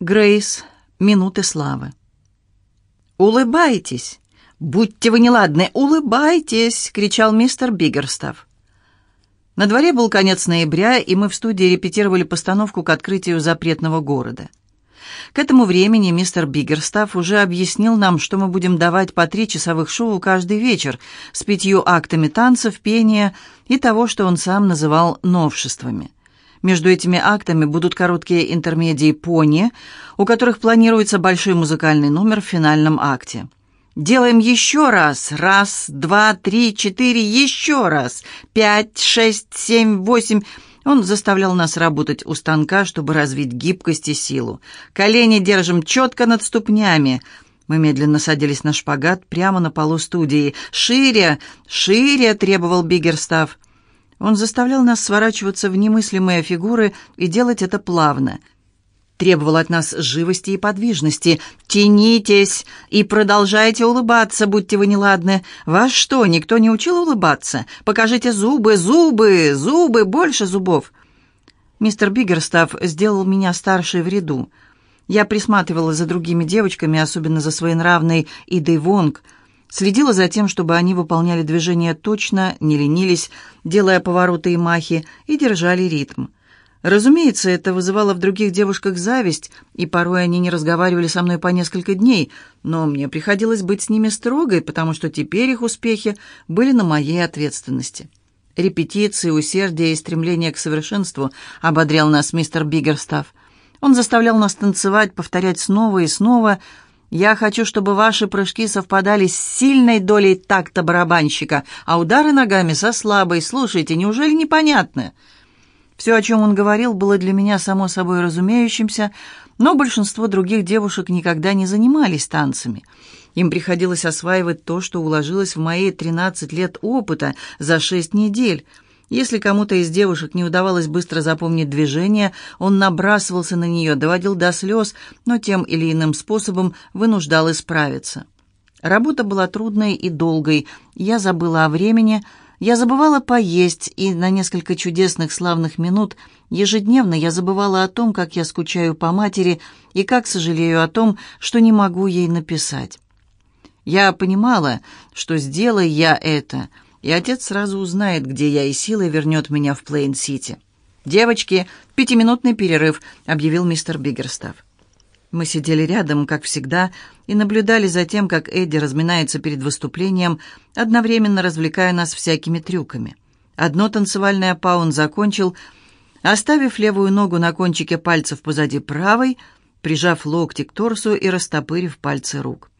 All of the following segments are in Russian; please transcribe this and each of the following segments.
Грейс. Минуты славы. «Улыбайтесь! Будьте вы неладны! Улыбайтесь!» — кричал мистер Биггерстав. На дворе был конец ноября, и мы в студии репетировали постановку к открытию запретного города. К этому времени мистер Биггерстав уже объяснил нам, что мы будем давать по три часовых шоу каждый вечер с пятью актами танцев, пения и того, что он сам называл новшествами. Между этими актами будут короткие интермедии пони, у которых планируется большой музыкальный номер в финальном акте. Делаем еще раз. Раз, два, три, четыре, еще раз. Пять, шесть, семь, восемь. Он заставлял нас работать у станка, чтобы развить гибкость и силу. Колени держим четко над ступнями. Мы медленно садились на шпагат прямо на полу студии. «Шире! Шире!» — требовал Биггерстав. Он заставлял нас сворачиваться в немыслимые фигуры и делать это плавно. Требовал от нас живости и подвижности. «Тянитесь и продолжайте улыбаться, будьте вы неладны. Вас что, никто не учил улыбаться? Покажите зубы, зубы, зубы, больше зубов!» Мистер Биггерстав сделал меня старшей в ряду. Я присматривала за другими девочками, особенно за своенравной Идой Вонг — Следила за тем, чтобы они выполняли движения точно, не ленились, делая повороты и махи, и держали ритм. Разумеется, это вызывало в других девушках зависть, и порой они не разговаривали со мной по несколько дней, но мне приходилось быть с ними строгой, потому что теперь их успехи были на моей ответственности. Репетиции, усердие и стремление к совершенству ободрял нас мистер Биггерстав. Он заставлял нас танцевать, повторять снова и снова – я хочу, чтобы ваши прыжки совпадали с сильной долей такта барабанщика, а удары ногами со слабой. Слушайте, неужели непонятно?» Все, о чем он говорил, было для меня само собой разумеющимся, но большинство других девушек никогда не занимались танцами. Им приходилось осваивать то, что уложилось в мои 13 лет опыта за 6 недель – если кому-то из девушек не удавалось быстро запомнить движение, он набрасывался на нее, доводил до слез, но тем или иным способом вынуждал исправиться. Работа была трудной и долгой, я забыла о времени, я забывала поесть, и на несколько чудесных славных минут ежедневно я забывала о том, как я скучаю по матери и как сожалею о том, что не могу ей написать. Я понимала, что сделай я это — и отец сразу узнает, где я, и силой вернет меня в Плейн-Сити. «Девочки, пятиминутный перерыв», — объявил мистер Биггерстав. Мы сидели рядом, как всегда, и наблюдали за тем, как Эдди разминается перед выступлением, одновременно развлекая нас всякими трюками. Одно танцевальное па он закончил, оставив левую ногу на кончике пальцев позади правой, прижав локти к торсу и растопырив пальцы рук.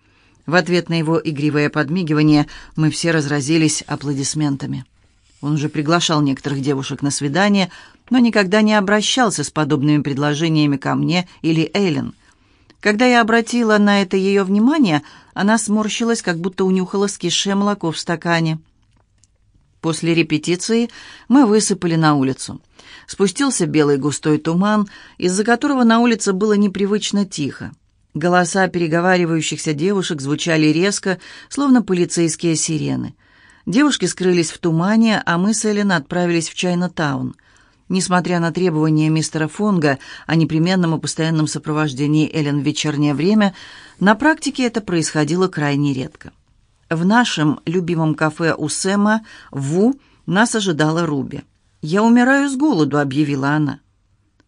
В ответ на его игривое подмигивание мы все разразились аплодисментами. Он уже приглашал некоторых девушек на свидание, но никогда не обращался с подобными предложениями ко мне или Эллен. Когда я обратила на это ее внимание, она сморщилась, как будто унюхала скисшее молоко в стакане. После репетиции мы высыпали на улицу. Спустился белый густой туман, из-за которого на улице было непривычно тихо. Голоса переговаривающихся девушек звучали резко, словно полицейские сирены. Девушки скрылись в тумане, а мы с Эллен отправились в Чайна-таун. Несмотря на требования мистера Фонга о непременном и постоянном сопровождении Эллен в вечернее время, на практике это происходило крайне редко. В нашем любимом кафе у Сэма, Ву, нас ожидала Руби. «Я умираю с голоду», — объявила она.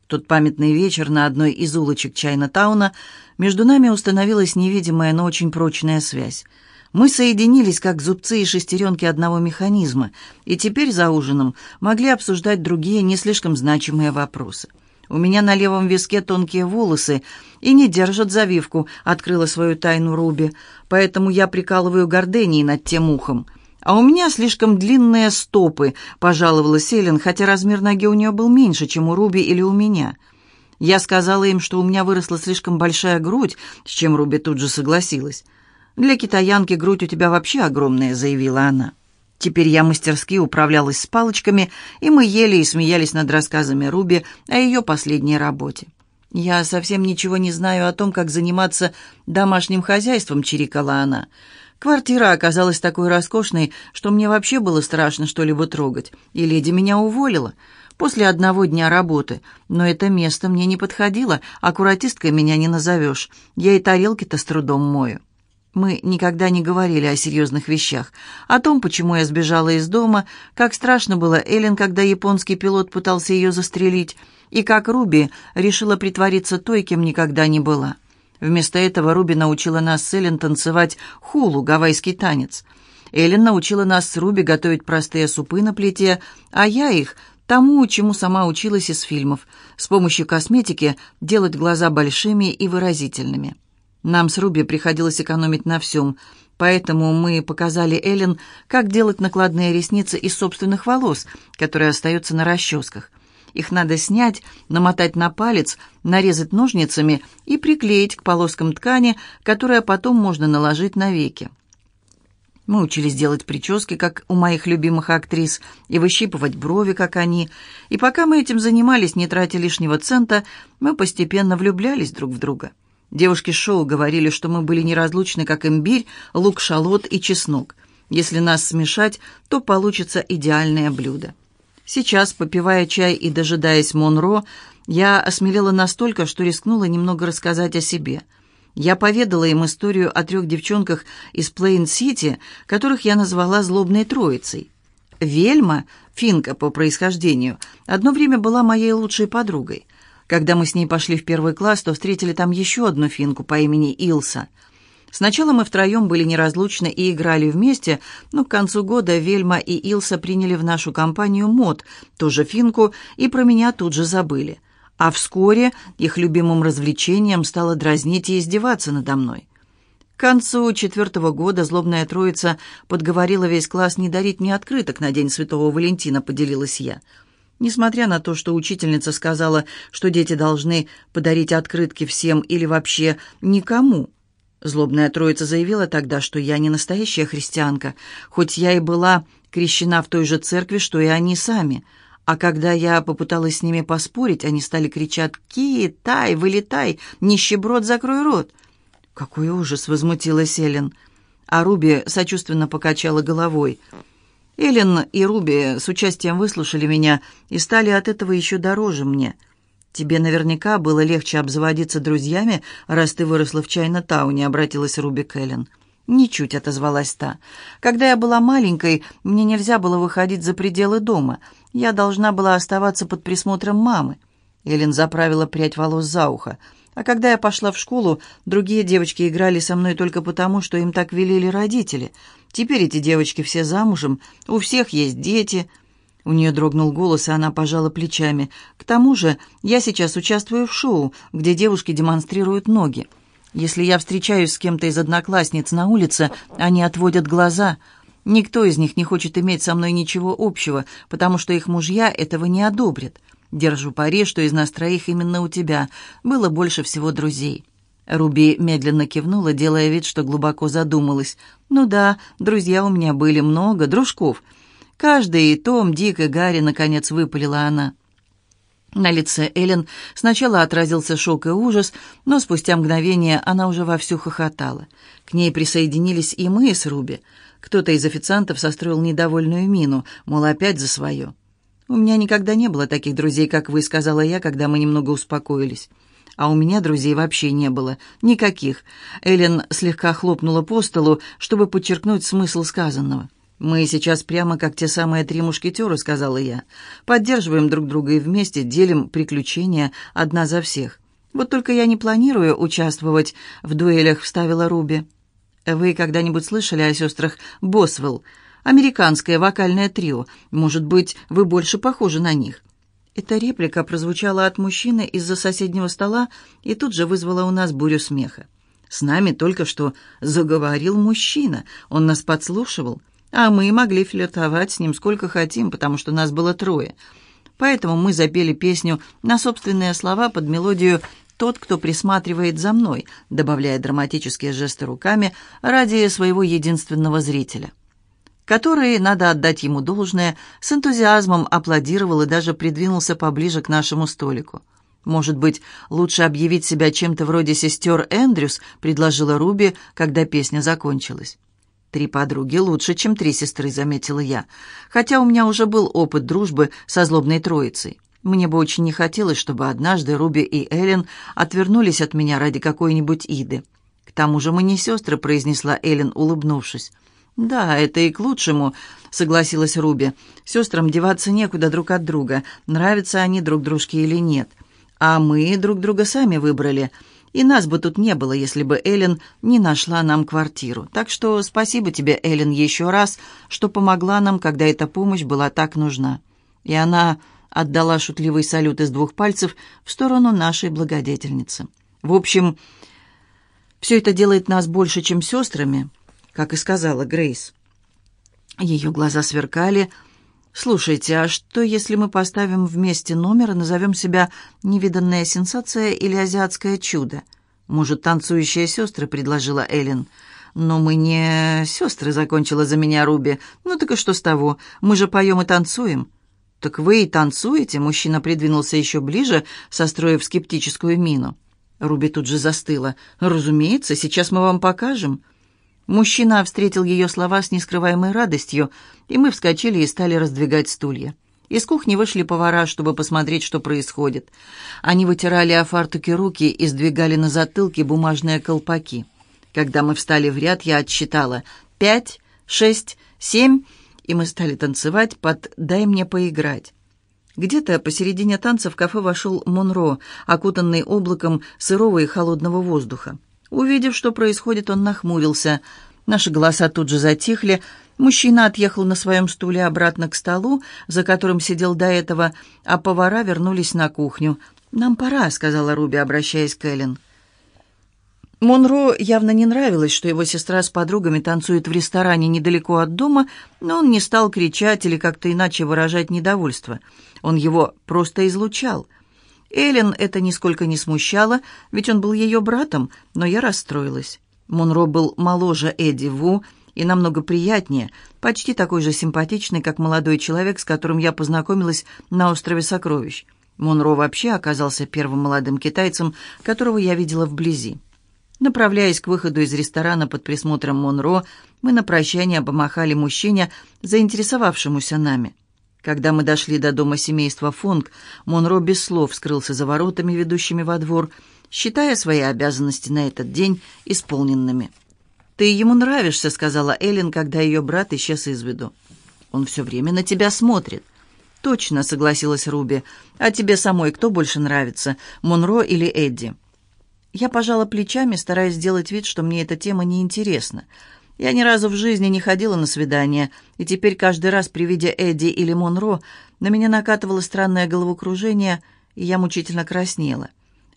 Тот памятный вечер на одной из улочек Чайна-тауна между нами установилась невидимая, но очень прочная связь. Мы соединились, как зубцы и шестеренки одного механизма, и теперь за ужином могли обсуждать другие, не слишком значимые вопросы. «У меня на левом виске тонкие волосы и не держат завивку», — открыла свою тайну Руби, «поэтому я прикалываю гордении над тем ухом». «А у меня слишком длинные стопы», — пожаловалась Эллен, хотя размер ноги у нее был меньше, чем у Руби или у меня. Я сказала им, что у меня выросла слишком большая грудь, с чем Руби тут же согласилась. «Для китаянки грудь у тебя вообще огромная», — заявила она. Теперь я мастерски управлялась с палочками, и мы ели и смеялись над рассказами Руби о ее последней работе. «Я совсем ничего не знаю о том, как заниматься домашним хозяйством», — чирикала она. «Квартира оказалась такой роскошной, что мне вообще было страшно что-либо трогать, и леди меня уволила. после одного дня работы. Но это место мне не подходило, аккуратисткой меня не назовешь. Я и тарелки-то с трудом мою. Мы никогда не говорили о серьезных вещах, о том, почему я сбежала из дома, как страшно было Эллен, когда японский пилот пытался ее застрелить, и как Руби решила притвориться той, кем никогда не была. Вместо этого Руби научила нас с Эллен танцевать хулу, гавайский танец. Эллен научила нас с Руби готовить простые супы на плите, а я их тому, чему сама училась из фильмов, с помощью косметики делать глаза большими и выразительными. Нам с Руби приходилось экономить на всем, поэтому мы показали Эллен, как делать накладные ресницы из собственных волос, которые остаются на расческах. Их надо снять, намотать на палец, нарезать ножницами и приклеить к полоскам ткани, которая потом можно наложить на веки. Мы учились делать прически, как у моих любимых актрис, и выщипывать брови, как они. И пока мы этим занимались, не тратя лишнего цента, мы постепенно влюблялись друг в друга. Девушки шоу говорили, что мы были неразлучны, как имбирь, лук-шалот и чеснок. Если нас смешать, то получится идеальное блюдо. Сейчас, попивая чай и дожидаясь Монро, я осмелела настолько, что рискнула немного рассказать о себе. Я поведала им историю о трех девчонках из Плейн-Сити, которых я назвала «злобной троицей». Вельма, финка по происхождению, одно время была моей лучшей подругой – когда мы с ней пошли в первый класс, то встретили там еще одну финку по имени Илса. Сначала мы втроем были неразлучны и играли вместе, но к концу года Вельма и Илса приняли в нашу компанию Мод, тоже финку, и про меня тут же забыли. А вскоре их любимым развлечением стало дразнить и издеваться надо мной. К концу четвертого года злобная троица подговорила весь класс не дарить мне открыток на День Святого Валентина, поделилась я. Несмотря на то, что учительница сказала, что дети должны подарить открытки всем или вообще никому, злобная троица заявила тогда, что я не настоящая христианка, хоть я и была крещена в той же церкви, что и они сами. А когда я попыталась с ними поспорить, они стали кричать «Китай, вылетай! Нищеброд, закрой рот!» «Какой ужас!» — возмутилась Эллен. А Руби сочувственно покачала головой — Эллен и Руби с участием выслушали меня и стали от этого еще дороже мне. Тебе наверняка было легче обзаводиться друзьями, раз ты выросла в Чайна-тауне», — обратилась Руби к Эллен. «Ничуть», — отозвалась та. «Когда я была маленькой, мне нельзя было выходить за пределы дома. Я должна была оставаться под присмотром мамы». Эллен заправила прядь волос за ухо. «А когда я пошла в школу, другие девочки играли со мной только потому, что им так велели родители. Теперь эти девочки все замужем, у всех есть дети». У нее дрогнул голос, и она пожала плечами. «К тому же я сейчас участвую в шоу, где девушки демонстрируют ноги. Если я встречаюсь с кем-то из одноклассниц на улице, они отводят глаза. Никто из них не хочет иметь со мной ничего общего, потому что их мужья этого не одобрят. Держу пари, что из нас троих именно у тебя было больше всего друзей». Руби медленно кивнула, делая вид, что глубоко задумалась. «Ну да, друзья у меня были много, дружков. Каждый, Том, Дик и Гарри, наконец, выпалила она». На лице Эллен сначала отразился шок и ужас, но спустя мгновение она уже вовсю хохотала. К ней присоединились и мы с Руби. Кто-то из официантов состроил недовольную мину, мол, опять за свое. «У меня никогда не было таких друзей, как вы», — сказала я, когда мы немного успокоились. «А у меня друзей вообще не было. Никаких». Эллен слегка хлопнула по столу, чтобы подчеркнуть смысл сказанного. «Мы сейчас прямо как те самые три мушкетера», — сказала я. «Поддерживаем друг друга и вместе делим приключения одна за всех. Вот только я не планирую участвовать в дуэлях», — вставила Руби. «Вы когда-нибудь слышали о сестрах Босвелл?» Американское вокальное трио. Может быть, вы больше похожи на них». Эта реплика прозвучала от мужчины из-за соседнего стола и тут же вызвала у нас бурю смеха. С нами только что заговорил мужчина, он нас подслушивал, а мы могли флиртовать с ним сколько хотим, потому что нас было трое. Поэтому мы запели песню на собственные слова под мелодию «Тот, кто присматривает за мной», добавляя драматические жесты руками ради своего единственного зрителя который, надо отдать ему должное, с энтузиазмом аплодировал и даже придвинулся поближе к нашему столику. «Может быть, лучше объявить себя чем-то вроде сестер Эндрюс», — предложила Руби, когда песня закончилась. «Три подруги лучше, чем три сестры», — заметила я. «Хотя у меня уже был опыт дружбы со злобной троицей. Мне бы очень не хотелось, чтобы однажды Руби и Эллен отвернулись от меня ради какой-нибудь Иды. К тому же мы не сестры», — произнесла Эллен, улыбнувшись. «Да, это и к лучшему», — согласилась Руби. «Сестрам деваться некуда друг от друга, нравятся они друг дружке или нет. А мы друг друга сами выбрали». И нас бы тут не было, если бы Эллен не нашла нам квартиру. Так что спасибо тебе, Эллен, еще раз, что помогла нам, когда эта помощь была так нужна». И она отдала шутливый салют из двух пальцев в сторону нашей благодетельницы. В общем, все это делает нас больше, чем сестрами, как и сказала Грейс. Ее глаза сверкали. «Слушайте, а что, если мы поставим вместе номер и назовем себя «Невиданная сенсация» или «Азиатское чудо»?» «Может, танцующие сестры?» — предложила Эллен. «Но мы не сестры», — закончила за меня Руби. «Ну так и что с того? Мы же поем и танцуем». «Так вы и танцуете?» — мужчина придвинулся еще ближе, состроив скептическую мину. Руби тут же застыла. «Разумеется, сейчас мы вам покажем». Мужчина встретил ее слова с нескрываемой радостью, и мы вскочили и стали раздвигать стулья. Из кухни вышли повара, чтобы посмотреть, что происходит. Они вытирали о фартуке руки и сдвигали на затылке бумажные колпаки. Когда мы встали в ряд, я отсчитала «пять, шесть, семь», и мы стали танцевать под «дай мне поиграть». Где-то посередине танца в кафе вошел Монро, окутанный облаком сырого и холодного воздуха. Увидев, что происходит, он нахмурился. Наши голоса тут же затихли. Мужчина отъехал на своем стуле обратно к столу, за которым сидел до этого, а повара вернулись на кухню. «Нам пора», — сказала Руби, обращаясь к Эллен. Монро явно не нравилось, что его сестра с подругами танцует в ресторане недалеко от дома, но он не стал кричать или как-то иначе выражать недовольство. Он его просто излучал. Эллен это нисколько не смущало, ведь он был ее братом, но я расстроилась. Монро был моложе Эдди Ву и намного приятнее, почти такой же симпатичный, как молодой человек, с которым я познакомилась на острове Сокровищ. Монро вообще оказался первым молодым китайцем, которого я видела вблизи. Направляясь к выходу из ресторана под присмотром Монро, мы на прощание помахали мужчине, заинтересовавшемуся нами. Когда мы дошли до дома семейства Фонг, Монро без слов скрылся за воротами, ведущими во двор, считая свои обязанности на этот день исполненными. «Ты ему нравишься», — сказала Эллен, когда ее брат исчез из виду. «Он все время на тебя смотрит». «Точно», — согласилась Руби. «А тебе самой кто больше нравится, Монро или Эдди?» Я пожала плечами, стараясь сделать вид, что мне эта тема не интересна. Я ни разу в жизни не ходила на свидания, и теперь каждый раз при виде Эдди или Монро на меня накатывало странное головокружение, и я мучительно краснела.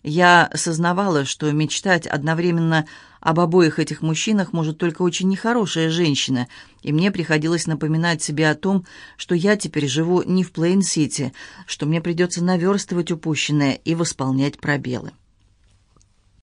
Я осознавала, что мечтать одновременно об обоих этих мужчинах может только очень нехорошая женщина, и мне приходилось напоминать себе о том, что я теперь живу не в Плейн-Сити, что мне придется наверстывать упущенное и восполнять пробелы.